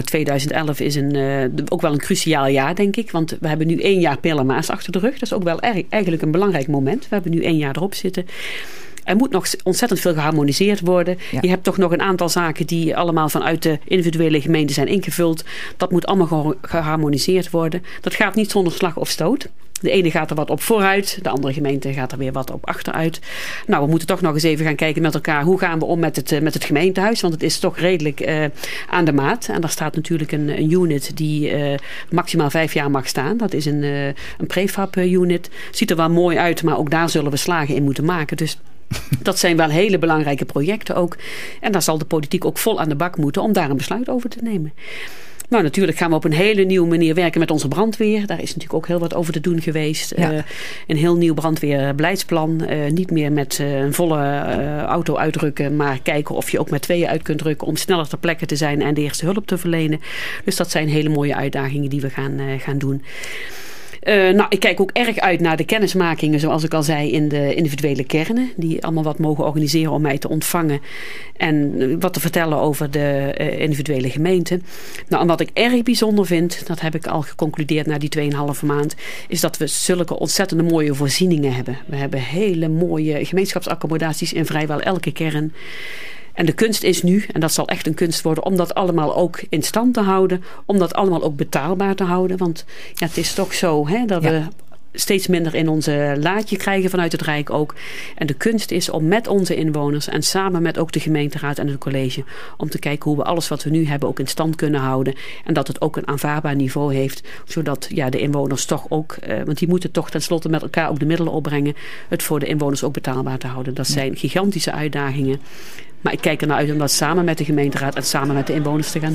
Nou, 2011 is een, uh, ook wel een cruciaal jaar, denk ik. Want we hebben nu één jaar Pillenmaas achter de rug. Dat is ook wel eigenlijk een belangrijk moment. We hebben nu één jaar erop zitten. Er moet nog ontzettend veel geharmoniseerd worden. Je hebt toch nog een aantal zaken die allemaal vanuit de individuele gemeente zijn ingevuld. Dat moet allemaal geharmoniseerd worden. Dat gaat niet zonder slag of stoot. De ene gaat er wat op vooruit, de andere gemeente gaat er weer wat op achteruit. Nou, we moeten toch nog eens even gaan kijken met elkaar hoe gaan we om met het, eh, met het gemeentehuis. Want het is toch redelijk uh, aan de maat. En daar staat natuurlijk een, een unit die uh, maximaal vijf jaar mag staan. Dat is een, uh, een prefab unit. Ziet er wel mooi uit, maar ook daar zullen we slagen in moeten maken. Dus dat zijn wel hele belangrijke projecten ook. En daar zal de politiek ook vol aan de bak moeten om daar een besluit over te nemen. Nou, natuurlijk gaan we op een hele nieuwe manier werken met onze brandweer. Daar is natuurlijk ook heel wat over te doen geweest. Uh, een heel nieuw brandweerbeleidsplan. Uh, niet meer met uh, een volle auto uitdrukken, maar kijken of je ook met tweeën uit kunt drukken om sneller ter plekke te zijn en de eerste hulp te verlenen. Dus dat zijn hele mooie uitdagingen die we gaan, gaan doen. Uh, nou, ik kijk ook erg uit naar de kennismakingen, zoals ik al zei, in de individuele kernen. Die allemaal wat mogen organiseren om mij te ontvangen. En eh, wat te vertellen over de uh, individuele gemeente. Nou, en wat ik erg bijzonder vind, dat heb ik al geconcludeerd na die 2,5 maand, is dat we zulke ontzettende mooie voorzieningen hebben. We hebben hele mooie gemeenschapsaccommodaties in vrijwel elke kern. En de kunst is nu, en dat zal echt een kunst worden, om dat allemaal ook in stand te houden. Om dat allemaal ook betaalbaar te houden. Want ja, het is toch zo hè, dat we steeds minder in onze laadje krijgen vanuit het Rijk ook. En de kunst is om met onze inwoners en samen met ook de gemeenteraad en het college... om te kijken hoe we alles wat we nu hebben ook in stand kunnen houden. En dat het ook een aanvaardbaar niveau heeft. Zodat ja, de inwoners toch ook... Eh, want die moeten toch tenslotte met elkaar ook de middelen opbrengen... het voor de inwoners ook betaalbaar te houden. Dat zijn gigantische uitdagingen. Maar ik kijk er naar uit om dat samen met de gemeenteraad en samen met de inwoners te gaan